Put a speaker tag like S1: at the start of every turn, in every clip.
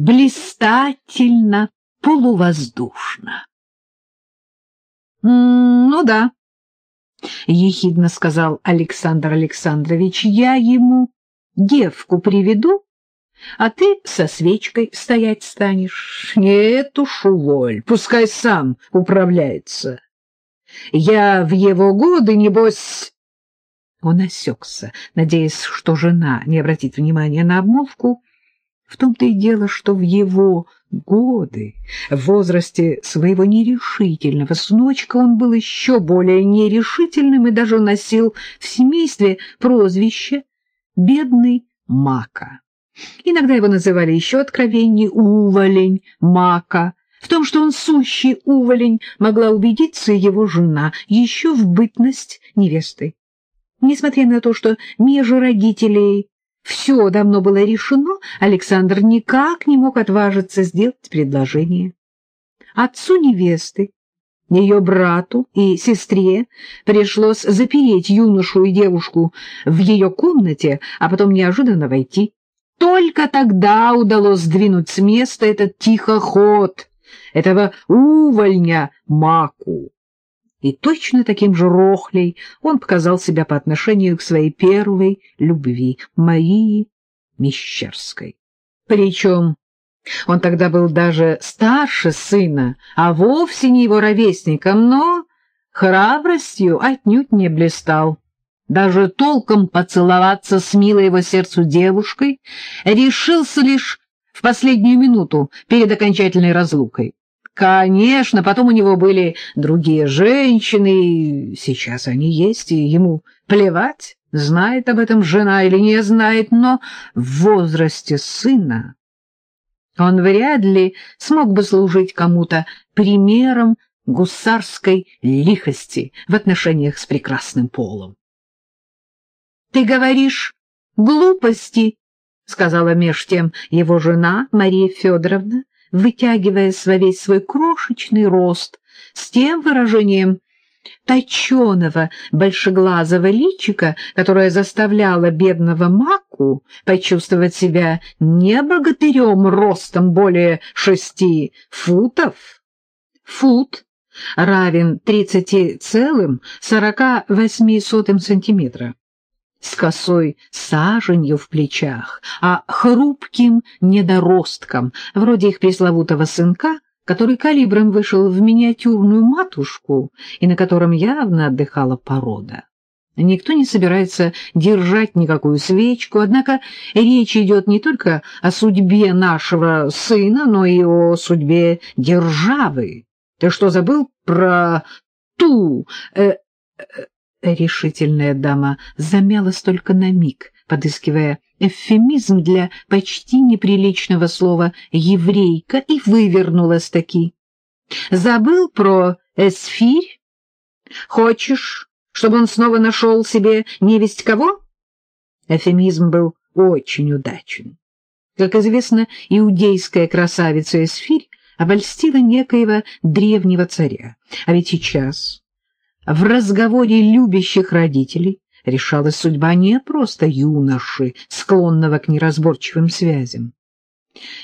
S1: блистательно, полувоздушно. — Ну да, — ехидно сказал Александр Александрович, — я ему девку приведу, а ты со свечкой стоять станешь. Нет уж, уволь, пускай сам управляется. Я в его годы, небось... Он осекся, надеясь, что жена не обратит внимания на обмолвку. В том-то и дело, что в его годы, в возрасте своего нерешительного сыночка, он был еще более нерешительным и даже носил в семействе прозвище «бедный мака». Иногда его называли еще откровеннее «уволень», «мака». В том, что он сущий уволень, могла убедиться его жена еще в бытность невестой. Несмотря на то, что между родителей все давно было решено, Александр никак не мог отважиться сделать предложение. Отцу невесты, ее брату и сестре пришлось запереть юношу и девушку в ее комнате, а потом неожиданно войти. Только тогда удалось сдвинуть с места этот тихоход, этого увольня Маку. И точно таким же рохлей он показал себя по отношению к своей первой любви, Марии Мещерской. Причем он тогда был даже старше сына, а вовсе не его ровесником, но храбростью отнюдь не блистал. Даже толком поцеловаться с милой его сердцу девушкой решился лишь в последнюю минуту перед окончательной разлукой. Конечно, потом у него были другие женщины, сейчас они есть, и ему плевать, знает об этом жена или не знает, но в возрасте сына он вряд ли смог бы служить кому-то примером гусарской лихости в отношениях с прекрасным полом. — Ты говоришь глупости, — сказала меж тем его жена Мария Федоровна, вытягиваясь во весь свой крошечный рост, с тем выражением точеного большеглазого личика, которое заставляло бедного Маку почувствовать себя не богатырем ростом более шести футов. Фут равен тридцати целым сорока восьми сотым сантиметра с косой саженью в плечах, а хрупким недоростком, вроде их пресловутого сынка, который калибром вышел в миниатюрную матушку и на котором явно отдыхала порода. Никто не собирается держать никакую свечку, однако речь идет не только о судьбе нашего сына, но и о судьбе державы. Ты что, забыл про ту... Э, э, решительная дама замялась только на миг, подыскивая эвфемизм для почти неприличного слова «еврейка» и вывернулась таки. «Забыл про эсфирь? Хочешь, чтобы он снова нашел себе невесть кого?» Эвфемизм был очень удачен. Как известно, иудейская красавица Эсфирь обольстила некоего древнего царя. А ведь сейчас в разговоре любящих родителей решалась судьба не просто юноши, склонного к неразборчивым связям.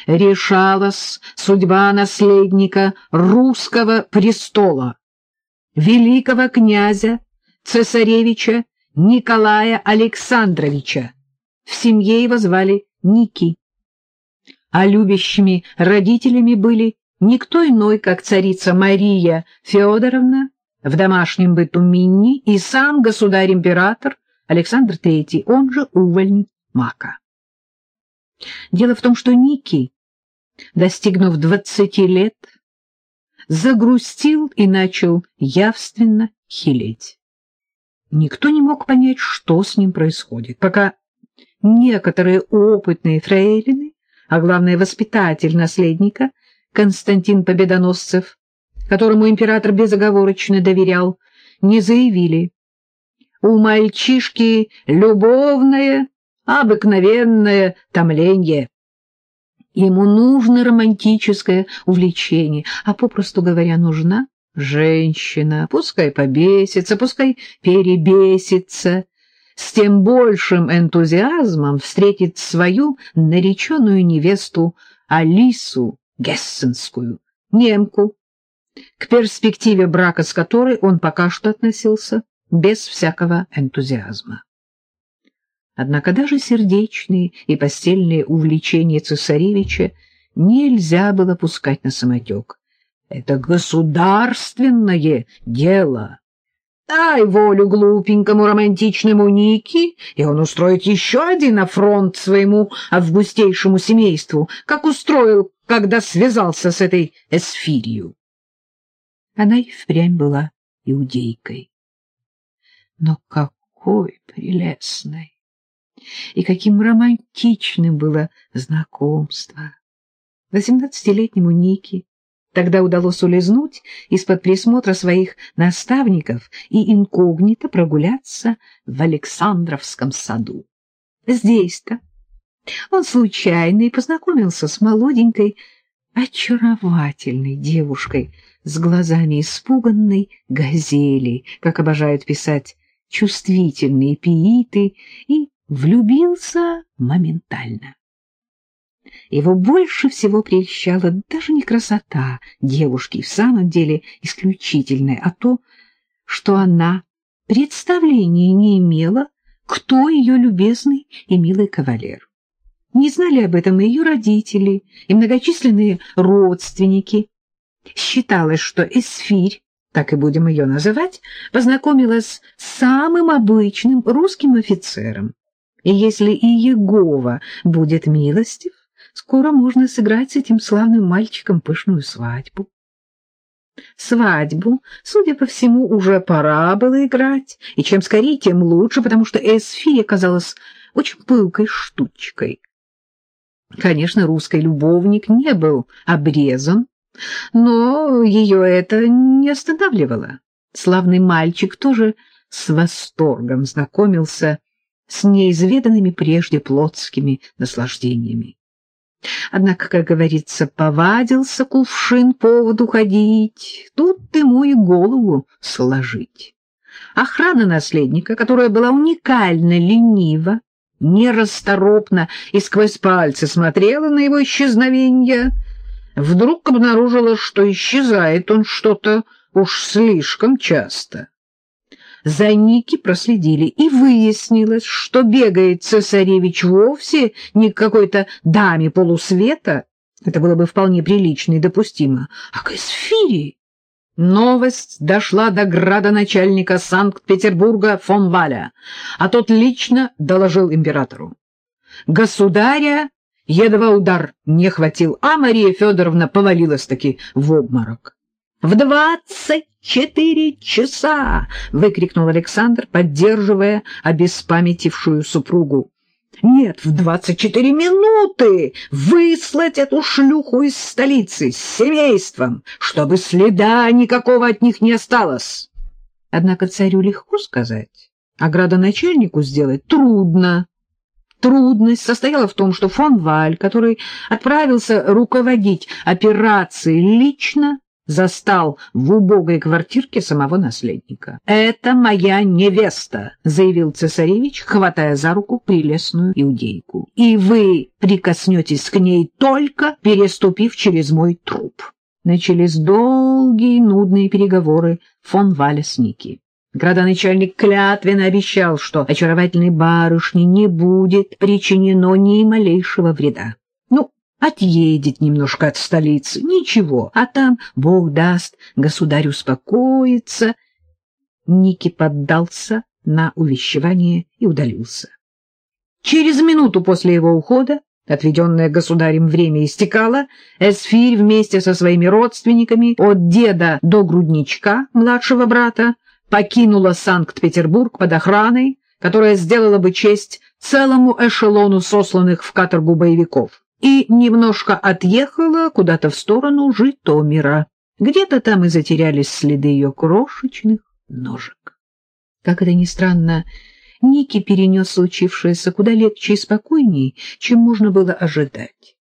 S1: Решалась судьба наследника русского престола, великого князя, цесаревича Николая Александровича. В семье его звали Ники. А любящими родителями были никто иной, как царица Мария Федоровна в домашнем быту Минни и сам государь-император Александр III, он же увольень Мака. Дело в том, что Ники, достигнув двадцати лет, загрустил и начал явственно хилеть. Никто не мог понять, что с ним происходит, пока некоторые опытные фрейлины, а главное воспитатель наследника Константин Победоносцев, которому император безоговорочно доверял, не заявили. У мальчишки любовное, обыкновенное томление. Ему нужно романтическое увлечение, а, попросту говоря, нужна женщина. Пускай побесится, пускай перебесится. С тем большим энтузиазмом встретит свою нареченную невесту Алису Гессенскую, немку, к перспективе брака с которой он пока что относился без всякого энтузиазма. Однако даже сердечные и постельные увлечения цесаревича нельзя было пускать на самотек. Это государственное дело. Дай волю глупенькому романтичному Ники, и он устроит еще один афронт своему августейшему семейству, как устроил, когда связался с этой эсфирью. Она и впрямь была иудейкой. Но какой прелестной! И каким романтичным было знакомство! Восемнадцатилетнему Нике тогда удалось улизнуть из-под присмотра своих наставников и инкогнито прогуляться в Александровском саду. Здесь-то он случайно и познакомился с молоденькой, очаровательной девушкой с глазами испуганной газели, как обожают писать чувствительные пииты, и влюбился моментально. Его больше всего прельщала даже не красота девушки, в самом деле исключительная, а то, что она представления не имела, кто ее любезный и милый кавалер. Не знали об этом и ее родители, и многочисленные родственники. Считалось, что Эсфирь, так и будем ее называть, познакомилась с самым обычным русским офицером. И если и Егова будет милостив, скоро можно сыграть с этим славным мальчиком пышную свадьбу. Свадьбу, судя по всему, уже пора было играть, и чем скорее, тем лучше, потому что Эсфи оказалась очень пылкой штучкой. Конечно, русский любовник не был обрезан, но ее это не останавливало. Славный мальчик тоже с восторгом знакомился с неизведанными прежде плотскими наслаждениями. Однако, как говорится, повадился кувшин поводу ходить, тут ему и голову сложить. Охрана наследника, которая была уникально ленива, нерасторопно и сквозь пальцы смотрела на его исчезновение, вдруг обнаружила, что исчезает он что-то уж слишком часто. За Ники проследили, и выяснилось, что бегает цесаревич вовсе не к какой-то даме полусвета, это было бы вполне прилично и допустимо, а к эсфире. Новость дошла до градоначальника Санкт-Петербурга фон Валя, а тот лично доложил императору. Государя едва удар не хватил, а Мария Федоровна повалилась-таки в обморок. «В двадцать четыре часа!» — выкрикнул Александр, поддерживая обеспамятившую супругу. «Нет, в двадцать четыре минуты выслать эту шлюху из столицы с семейством, чтобы следа никакого от них не осталось!» Однако царю легко сказать, а градоначальнику сделать трудно. Трудность состояла в том, что фон Валь, который отправился руководить операцией лично, застал в убогой квартирке самого наследника. «Это моя невеста», — заявил цесаревич, хватая за руку прелестную иудейку. «И вы прикоснетесь к ней только, переступив через мой труп». Начались долгие нудные переговоры фон Валя с Ники. Градоначальник клятвенно обещал, что очаровательной барышне не будет причинено ни малейшего вреда. Отъедет немножко от столицы, ничего, а там, Бог даст, государь успокоится. Ники поддался на увещевание и удалился. Через минуту после его ухода, отведенное государем время истекало, Эсфирь вместе со своими родственниками, от деда до грудничка, младшего брата, покинула Санкт-Петербург под охраной, которая сделала бы честь целому эшелону сосланных в каторгу боевиков и немножко отъехала куда-то в сторону Житомира. Где-то там и затерялись следы ее крошечных ножек. Как это ни странно, Ники перенес случившееся куда легче и спокойнее, чем можно было ожидать.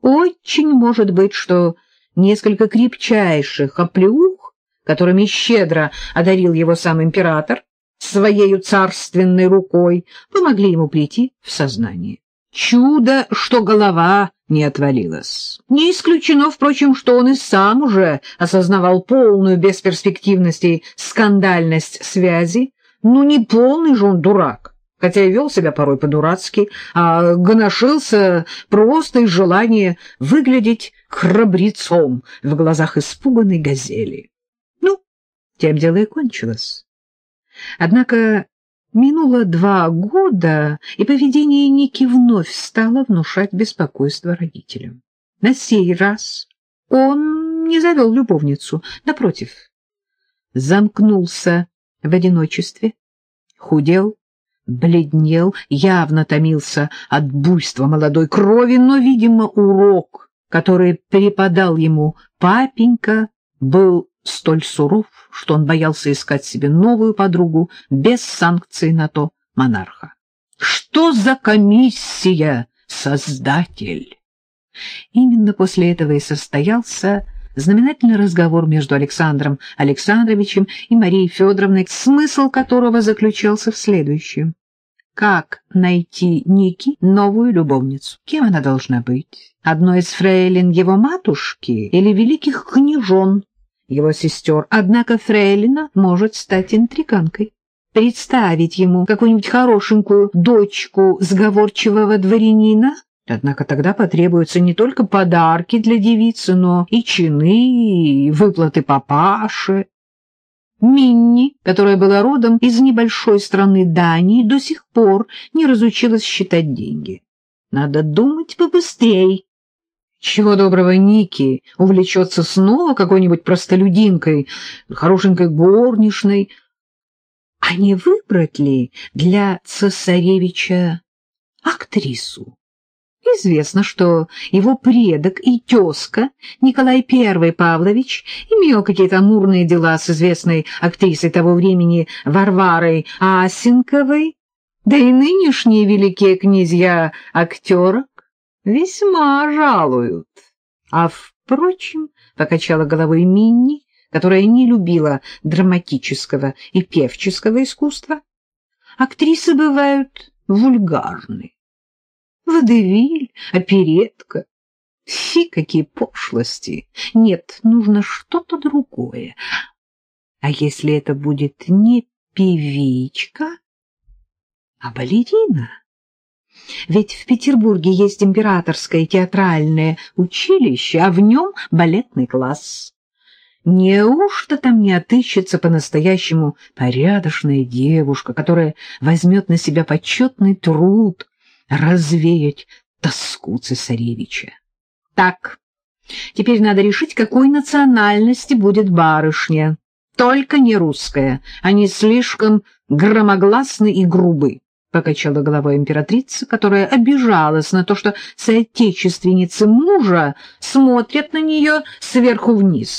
S1: Очень может быть, что несколько крепчайших оплеух, которыми щедро одарил его сам император, своею царственной рукой, помогли ему прийти в сознание. Чудо, что голова не отвалилась. Не исключено, впрочем, что он и сам уже осознавал полную бесперспективность и скандальность связи. Ну, не полный же он дурак, хотя и вел себя порой по-дурацки, а гоношился просто из желания выглядеть храбрецом в глазах испуганной газели. Ну, тем дело и кончилось. Однако Минуло два года, и поведение Ники вновь стало внушать беспокойство родителям. На сей раз он не завел любовницу, напротив, замкнулся в одиночестве, худел, бледнел, явно томился от буйства молодой крови, но, видимо, урок, который преподал ему папенька, был столь суров, что он боялся искать себе новую подругу без санкций на то монарха. Что за комиссия, создатель? Именно после этого и состоялся знаменательный разговор между Александром Александровичем и Марией Федоровной, смысл которого заключался в следующем. Как найти Ники новую любовницу? Кем она должна быть? Одной из фрейлин его матушки или великих княжон его сестер, однако Фрейлина может стать интриганкой. Представить ему какую-нибудь хорошенькую дочку сговорчивого дворянина, однако тогда потребуются не только подарки для девицы, но и чины, и выплаты папаши. Минни, которая была родом из небольшой страны Дании, до сих пор не разучилась считать деньги. Надо думать побыстрей, чего доброго Ники увлечется снова какой-нибудь простолюдинкой, хорошенькой горничной. А не выбрать ли для цесаревича актрису? Известно, что его предок и тезка Николай I Павлович имел какие-то амурные дела с известной актрисой того времени Варварой Асенковой, да и нынешние великие князья актерок весьма жалуют. А, впрочем, покачала головой Минни, которая не любила драматического и певческого искусства, актрисы бывают вульгарны. Водевиль, оперетка. Фи, какие пошлости! Нет, нужно что-то другое. А если это будет не певичка, а балерина? Ведь в Петербурге есть императорское театральное училище, а в нем балетный класс. Неужто там не отыщется по-настоящему порядочная девушка, которая возьмет на себя почетный труд развеять тоску цесаревича? Так, теперь надо решить, какой национальности будет барышня. Только не русская, они слишком громогласны и грубы покачала головой императрица, которая обижалась на то, что соотечественницы мужа смотрят на нее сверху вниз.